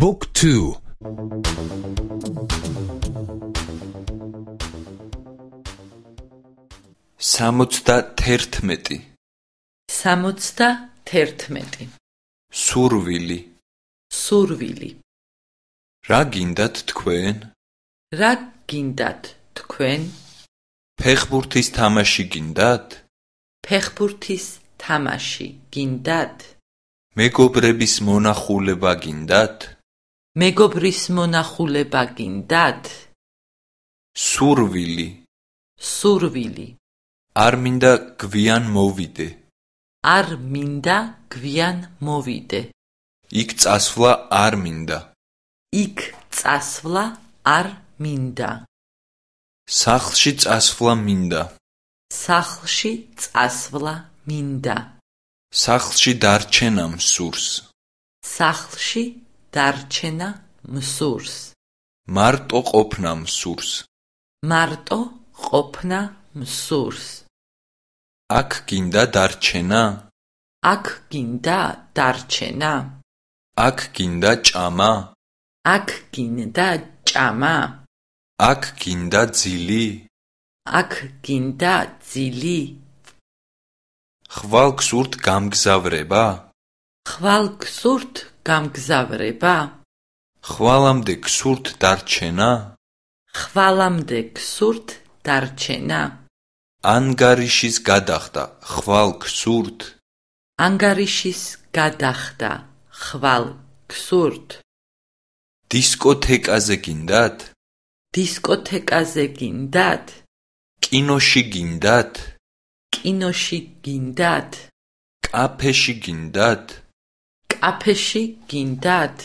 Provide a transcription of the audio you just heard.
Book 2 სამოცდა თერთმეტი სამოცდა თერთმეტი სურვილი. სურვილი. რა გინდათ თქვენ? რა გინდათ თქვენ? ფეხბურთის თამაში გინდათ? ფეხბურთის თამაში გინდათ? მეგობრების მონახულება გინდათ მეგობრის მონახულება გინდათ? სურვილი. სურვილი. არ მინდა გვიან მოვიდე. არ მინდა გვიან მოვიდე. იქ წასვლა არ მინდა. იქ წასვლა არ მინდა. სახლში წასვლა მინდა. სახლში წასვლა მინდა. სახლში დარჩენა მსურს სახლში დარჩენა მსურს. მარტო ყოფნა მსურს. მარტო ყოფნა მსურს. აქ გინდა დარჩენა. აქ გინდა დარჩენა. აქ გინდა ჭამა. აქ გინდა ჭამა. აქ გინდა ძილი. აქ გინდა ძილი. ხვალ გსურთ გამგზავრება. ხვალ გსურთ გამგზავრება? ხვალამდე გსურთ დარჩენა? ხვალამდე გსურთ დარჩენა? ანგარიშის გადახდა ხვალ გსურთ? ანგარიშის გადახდა ხვალ გსურთ? დისკოთეკაზე გინდათ? დისკოთეკაზე გინდათ? კინოში გინდათ? კინოში გინდათ? კაფეში გინდათ კაფეში გინდათ